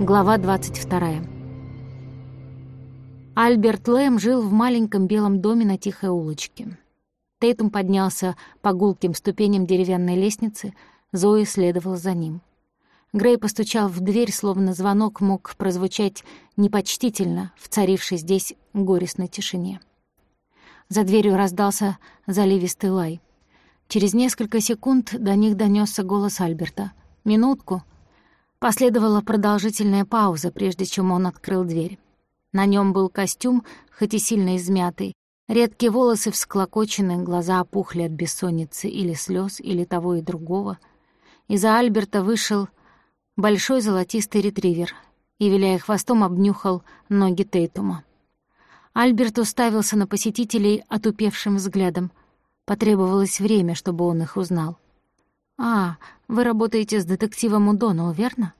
Глава 22. Альберт Лэм жил в маленьком белом доме на тихой улочке. Тейтум поднялся по гулким ступеням деревянной лестницы, Зои следовала за ним. Грей постучал в дверь, словно звонок мог прозвучать непочтительно в царившей здесь горестной тишине. За дверью раздался заливистый лай. Через несколько секунд до них донесся голос Альберта. «Минутку», Последовала продолжительная пауза, прежде чем он открыл дверь. На нем был костюм, хоть и сильно измятый. Редкие волосы всклокочены, глаза опухли от бессонницы или слез, или того и другого. Из-за Альберта вышел большой золотистый ретривер и, виляя хвостом, обнюхал ноги Тейтума. Альберт уставился на посетителей отупевшим взглядом. Потребовалось время, чтобы он их узнал. «А, вы работаете с детективом Удонал, верно?»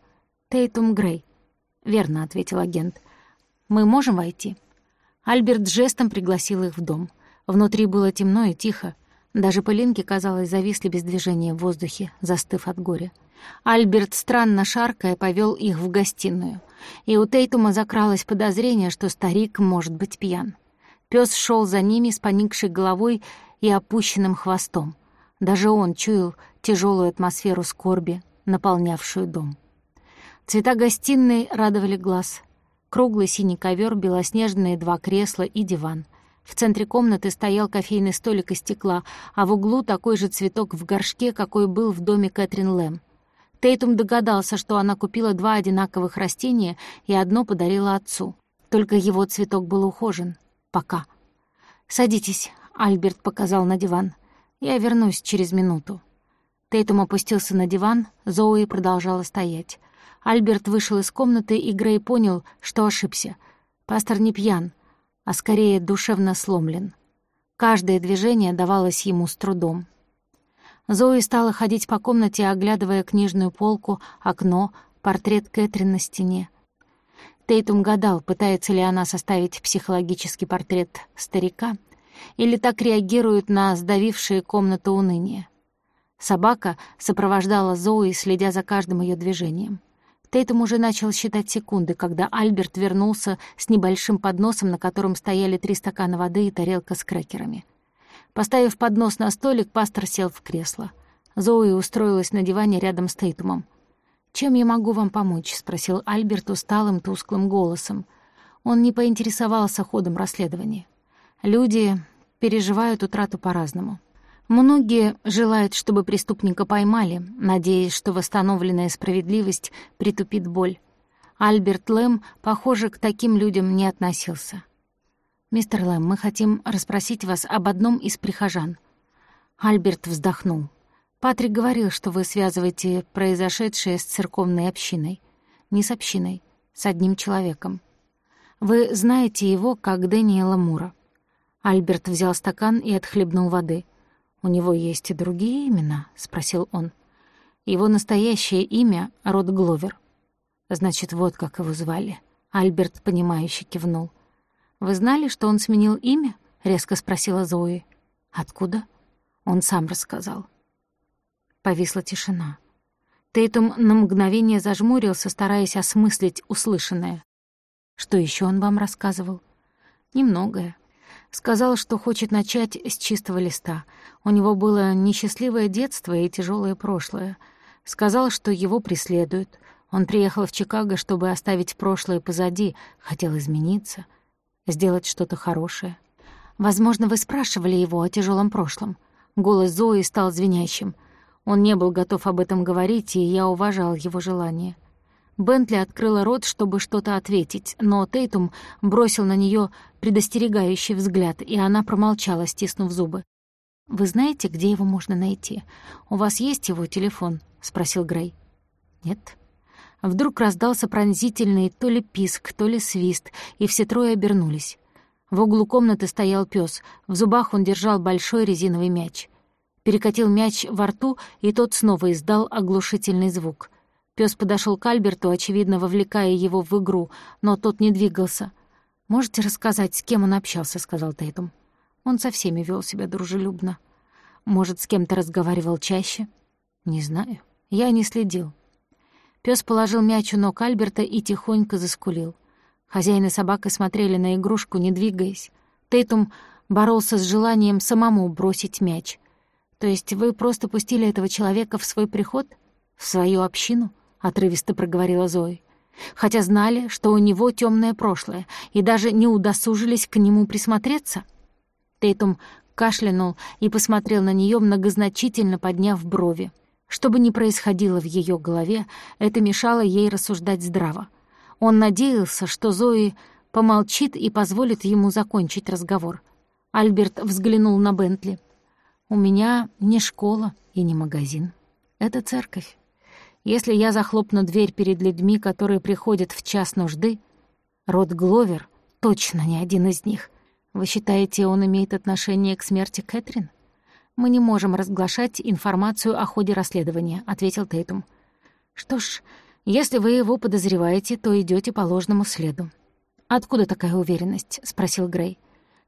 «Тейтум Грей». «Верно», — ответил агент. «Мы можем войти?» Альберт жестом пригласил их в дом. Внутри было темно и тихо. Даже пылинки, казалось, зависли без движения в воздухе, застыв от горя. Альберт, странно шаркая, повел их в гостиную. И у Тейтума закралось подозрение, что старик может быть пьян. Пёс шел за ними с поникшей головой и опущенным хвостом. Даже он чуял тяжелую атмосферу скорби, наполнявшую дом. Цвета гостиной радовали глаз. Круглый синий ковер, белоснежные два кресла и диван. В центре комнаты стоял кофейный столик из стекла, а в углу такой же цветок в горшке, какой был в доме Кэтрин Лэм. Тейтум догадался, что она купила два одинаковых растения и одно подарила отцу. Только его цветок был ухожен. Пока. «Садитесь», — Альберт показал на диван. «Я вернусь через минуту». Тейтум опустился на диван, Зоуи продолжала стоять. Альберт вышел из комнаты, и Грей понял, что ошибся. Пастор не пьян, а скорее душевно сломлен. Каждое движение давалось ему с трудом. Зои стала ходить по комнате, оглядывая книжную полку, окно, портрет Кэтрин на стене. Тейтум гадал, пытается ли она составить психологический портрет старика, или так реагирует на сдавившие комнату уныние. Собака сопровождала Зои, следя за каждым ее движением. Тейтум уже начал считать секунды, когда Альберт вернулся с небольшим подносом, на котором стояли три стакана воды и тарелка с крекерами. Поставив поднос на столик, пастор сел в кресло. Зои устроилась на диване рядом с Тейтумом. «Чем я могу вам помочь?» — спросил Альберт усталым, тусклым голосом. Он не поинтересовался ходом расследования. Люди переживают утрату по-разному. Многие желают, чтобы преступника поймали, надеясь, что восстановленная справедливость притупит боль. Альберт Лэм, похоже, к таким людям не относился. «Мистер Лэм, мы хотим расспросить вас об одном из прихожан». Альберт вздохнул. «Патрик говорил, что вы связываете произошедшее с церковной общиной. Не с общиной, с одним человеком. Вы знаете его как Дэниела Мура». Альберт взял стакан и отхлебнул воды — «У него есть и другие имена?» — спросил он. «Его настоящее имя — Род Гловер». «Значит, вот как его звали». Альберт, понимающе кивнул. «Вы знали, что он сменил имя?» — резко спросила Зои. «Откуда?» Он сам рассказал. Повисла тишина. Тейтум на мгновение зажмурился, стараясь осмыслить услышанное. «Что еще он вам рассказывал?» «Немногое. Сказал, что хочет начать с чистого листа. У него было несчастливое детство и тяжелое прошлое. Сказал, что его преследуют. Он приехал в Чикаго, чтобы оставить прошлое позади, хотел измениться, сделать что-то хорошее. Возможно, вы спрашивали его о тяжелом прошлом. Голос Зои стал звенящим. Он не был готов об этом говорить, и я уважал его желание. Бентли открыла рот, чтобы что-то ответить, но Тейтум бросил на нее предостерегающий взгляд, и она промолчала, стиснув зубы. «Вы знаете, где его можно найти? У вас есть его телефон?» — спросил Грей. «Нет». Вдруг раздался пронзительный то ли писк, то ли свист, и все трое обернулись. В углу комнаты стоял пес. В зубах он держал большой резиновый мяч. Перекатил мяч во рту, и тот снова издал оглушительный звук — Пес подошел к Альберту, очевидно, вовлекая его в игру, но тот не двигался. «Можете рассказать, с кем он общался?» — сказал Тейтум. Он со всеми вел себя дружелюбно. Может, с кем-то разговаривал чаще? Не знаю. Я не следил. Пёс положил мяч у ног Альберта и тихонько заскулил. Хозяин и собака смотрели на игрушку, не двигаясь. Тейтум боролся с желанием самому бросить мяч. «То есть вы просто пустили этого человека в свой приход? В свою общину?» — отрывисто проговорила Зои. «Хотя знали, что у него темное прошлое, и даже не удосужились к нему присмотреться?» Тейтум кашлянул и посмотрел на нее многозначительно подняв брови. Что бы ни происходило в ее голове, это мешало ей рассуждать здраво. Он надеялся, что Зои помолчит и позволит ему закончить разговор. Альберт взглянул на Бентли. «У меня не школа и не магазин. Это церковь. Если я захлопну дверь перед людьми, которые приходят в час нужды, род Гловер точно не один из них. Вы считаете, он имеет отношение к смерти Кэтрин?» «Мы не можем разглашать информацию о ходе расследования», — ответил Тейтум. «Что ж, если вы его подозреваете, то идете по ложному следу». «Откуда такая уверенность?» — спросил Грей.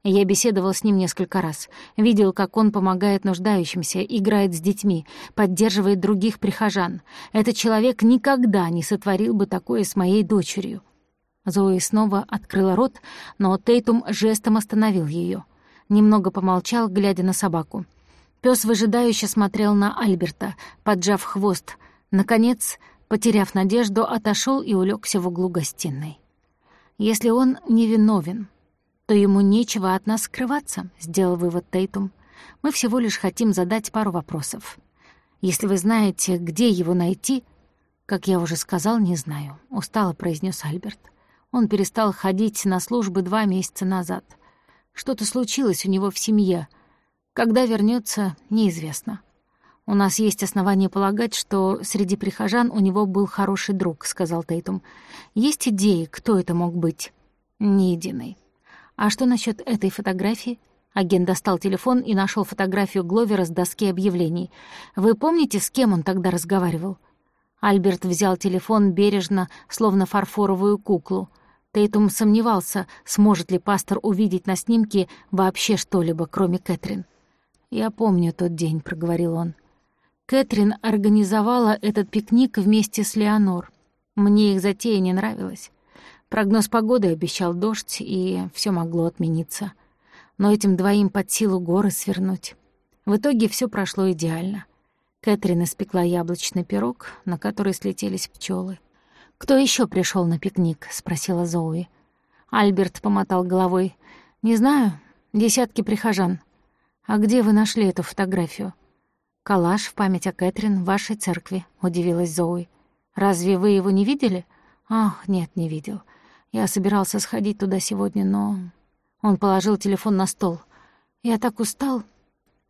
Я беседовал с ним несколько раз. Видел, как он помогает нуждающимся, играет с детьми, поддерживает других прихожан. Этот человек никогда не сотворил бы такое с моей дочерью. Зои снова открыла рот, но Тейтум жестом остановил ее. Немного помолчал, глядя на собаку. Пёс выжидающе смотрел на Альберта, поджав хвост. Наконец, потеряв надежду, отошел и улегся в углу гостиной. «Если он невиновен, то ему нечего от нас скрываться», — сделал вывод Тейтум. «Мы всего лишь хотим задать пару вопросов. Если вы знаете, где его найти...» «Как я уже сказал, не знаю», — устало произнес Альберт. Он перестал ходить на службы два месяца назад. Что-то случилось у него в семье — когда вернется, неизвестно. У нас есть основания полагать, что среди прихожан у него был хороший друг, сказал Тейтум. Есть идеи, кто это мог быть? Ни единой. А что насчет этой фотографии? Агент достал телефон и нашел фотографию Гловера с доски объявлений. Вы помните, с кем он тогда разговаривал? Альберт взял телефон бережно, словно фарфоровую куклу. Тейтум сомневался, сможет ли пастор увидеть на снимке вообще что-либо, кроме Кэтрин. «Я помню тот день», — проговорил он. Кэтрин организовала этот пикник вместе с Леонор. Мне их затея не нравилась. Прогноз погоды обещал дождь, и все могло отмениться. Но этим двоим под силу горы свернуть. В итоге все прошло идеально. Кэтрин испекла яблочный пирог, на который слетелись пчелы. «Кто еще пришел на пикник?» — спросила Зоуи. Альберт помотал головой. «Не знаю. Десятки прихожан. «А где вы нашли эту фотографию?» «Калаш в память о Кэтрин в вашей церкви», — удивилась Зоуи. «Разве вы его не видели?» «Ах, нет, не видел. Я собирался сходить туда сегодня, но...» Он положил телефон на стол. «Я так устал.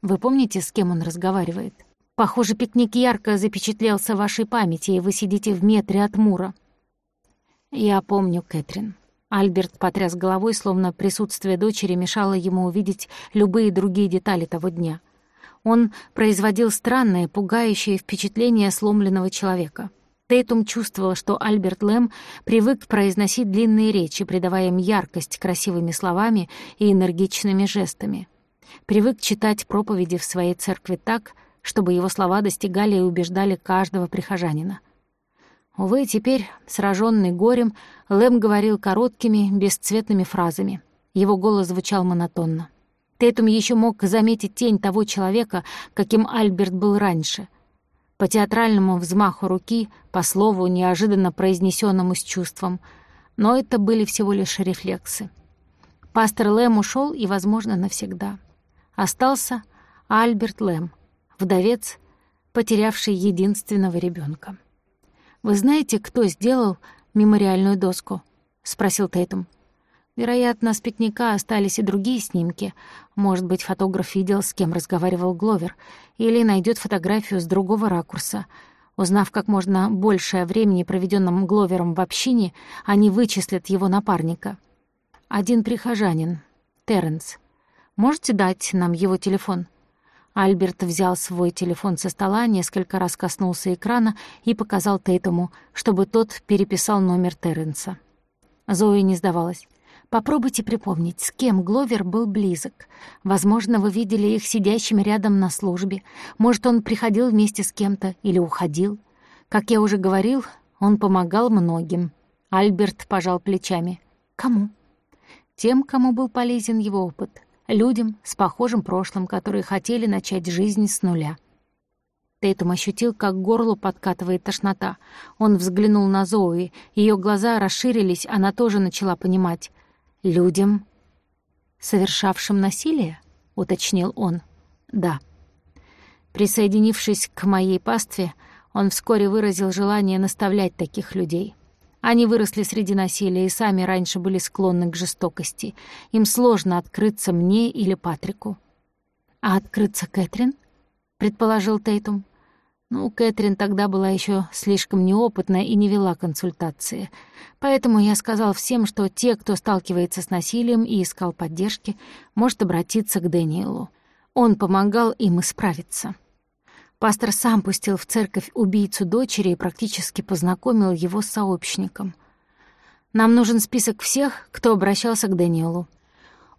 Вы помните, с кем он разговаривает? Похоже, пикник ярко запечатлелся в вашей памяти, и вы сидите в метре от Мура». «Я помню, Кэтрин. Альберт потряс головой, словно присутствие дочери мешало ему увидеть любые другие детали того дня. Он производил странное, пугающее впечатление сломленного человека. Тейтум чувствовал, что Альберт Лэм привык произносить длинные речи, придавая им яркость красивыми словами и энергичными жестами. Привык читать проповеди в своей церкви так, чтобы его слова достигали и убеждали каждого прихожанина — Увы, теперь, сраженный горем, Лэм говорил короткими, бесцветными фразами. Его голос звучал монотонно. Тейтум еще мог заметить тень того человека, каким Альберт был раньше. По театральному взмаху руки, по слову, неожиданно произнесенному с чувством. Но это были всего лишь рефлексы. Пастор Лэм ушел и, возможно, навсегда. Остался Альберт Лэм, вдовец, потерявший единственного ребенка. «Вы знаете, кто сделал мемориальную доску?» — спросил Тейтум. Вероятно, с пикника остались и другие снимки. Может быть, фотограф видел, с кем разговаривал Гловер, или найдет фотографию с другого ракурса. Узнав как можно больше о времени, проведенном Гловером в общине, они вычислят его напарника. Один прихожанин, Терренс. Можете дать нам его телефон?» Альберт взял свой телефон со стола, несколько раз коснулся экрана и показал Тейтому, чтобы тот переписал номер Терренса. Зои не сдавалась. Попробуйте припомнить, с кем Гловер был близок. Возможно, вы видели их сидящими рядом на службе. Может, он приходил вместе с кем-то или уходил. Как я уже говорил, Он помогал многим. Альберт пожал плечами. Кому? Тем, кому был полезен его опыт. Людям с похожим прошлым, которые хотели начать жизнь с нуля. Тейтум ощутил, как к горлу подкатывает тошнота. Он взглянул на Зоуи. Ее глаза расширились, она тоже начала понимать. «Людям, совершавшим насилие?» — уточнил он. «Да». Присоединившись к моей пастве, он вскоре выразил желание наставлять таких людей. Они выросли среди насилия и сами раньше были склонны к жестокости. Им сложно открыться мне или Патрику. «А открыться Кэтрин?» — предположил Тейтум. Ну, Кэтрин тогда была еще слишком неопытна и не вела консультации. Поэтому я сказал всем, что те, кто сталкивается с насилием и искал поддержки, может обратиться к Дэниелу. Он помогал им исправиться. Пастор сам пустил в церковь убийцу дочери и практически познакомил его с сообщником. «Нам нужен список всех, кто обращался к Дэниелу.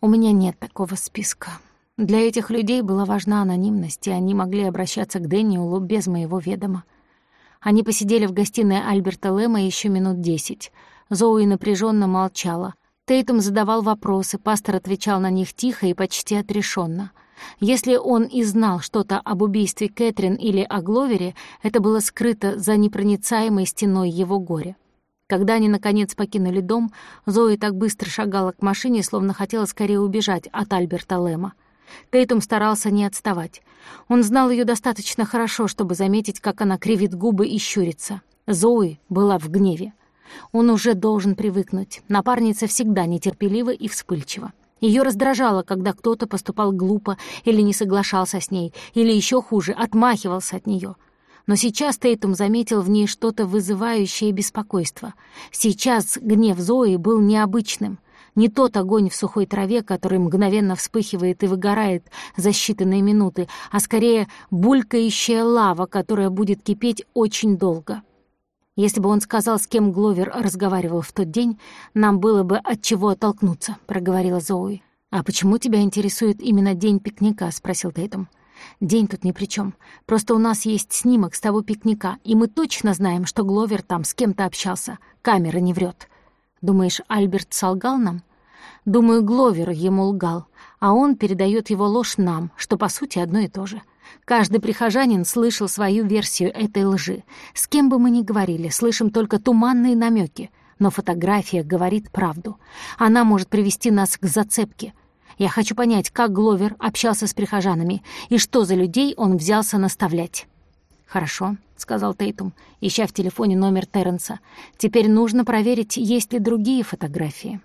У меня нет такого списка». Для этих людей была важна анонимность, и они могли обращаться к Дэниелу без моего ведома. Они посидели в гостиной Альберта Лэма еще минут десять. Зоуи напряженно молчала. Тейтум задавал вопросы, пастор отвечал на них тихо и почти отрешенно. Если он и знал что-то об убийстве Кэтрин или о Гловере, это было скрыто за непроницаемой стеной его горя. Когда они, наконец, покинули дом, Зои так быстро шагала к машине, словно хотела скорее убежать от Альберта Лэма. Тейтум старался не отставать. Он знал ее достаточно хорошо, чтобы заметить, как она кривит губы и щурится. Зои была в гневе. Он уже должен привыкнуть. Напарница всегда нетерпелива и вспыльчива. Ее раздражало, когда кто-то поступал глупо или не соглашался с ней, или еще хуже, отмахивался от нее. Но сейчас Тейтум заметил в ней что-то вызывающее беспокойство. Сейчас гнев Зои был необычным — не тот огонь в сухой траве, который мгновенно вспыхивает и выгорает за считанные минуты, а скорее булькающая лава, которая будет кипеть очень долго. Если бы он сказал, с кем Гловер разговаривал в тот день, нам было бы от чего оттолкнуться, проговорила Зоуи. А почему тебя интересует именно день пикника? спросил Тейтом. День тут ни при чем. Просто у нас есть снимок с того пикника, и мы точно знаем, что Гловер там с кем-то общался. Камера не врет. Думаешь, Альберт солгал нам? Думаю, Гловер ему лгал, а он передает его ложь нам, что по сути одно и то же. Каждый прихожанин слышал свою версию этой лжи. С кем бы мы ни говорили, слышим только туманные намеки, но фотография говорит правду. Она может привести нас к зацепке. Я хочу понять, как Гловер общался с прихожанами и что за людей он взялся наставлять. «Хорошо», — сказал Тейтум, ища в телефоне номер Терренса. «Теперь нужно проверить, есть ли другие фотографии».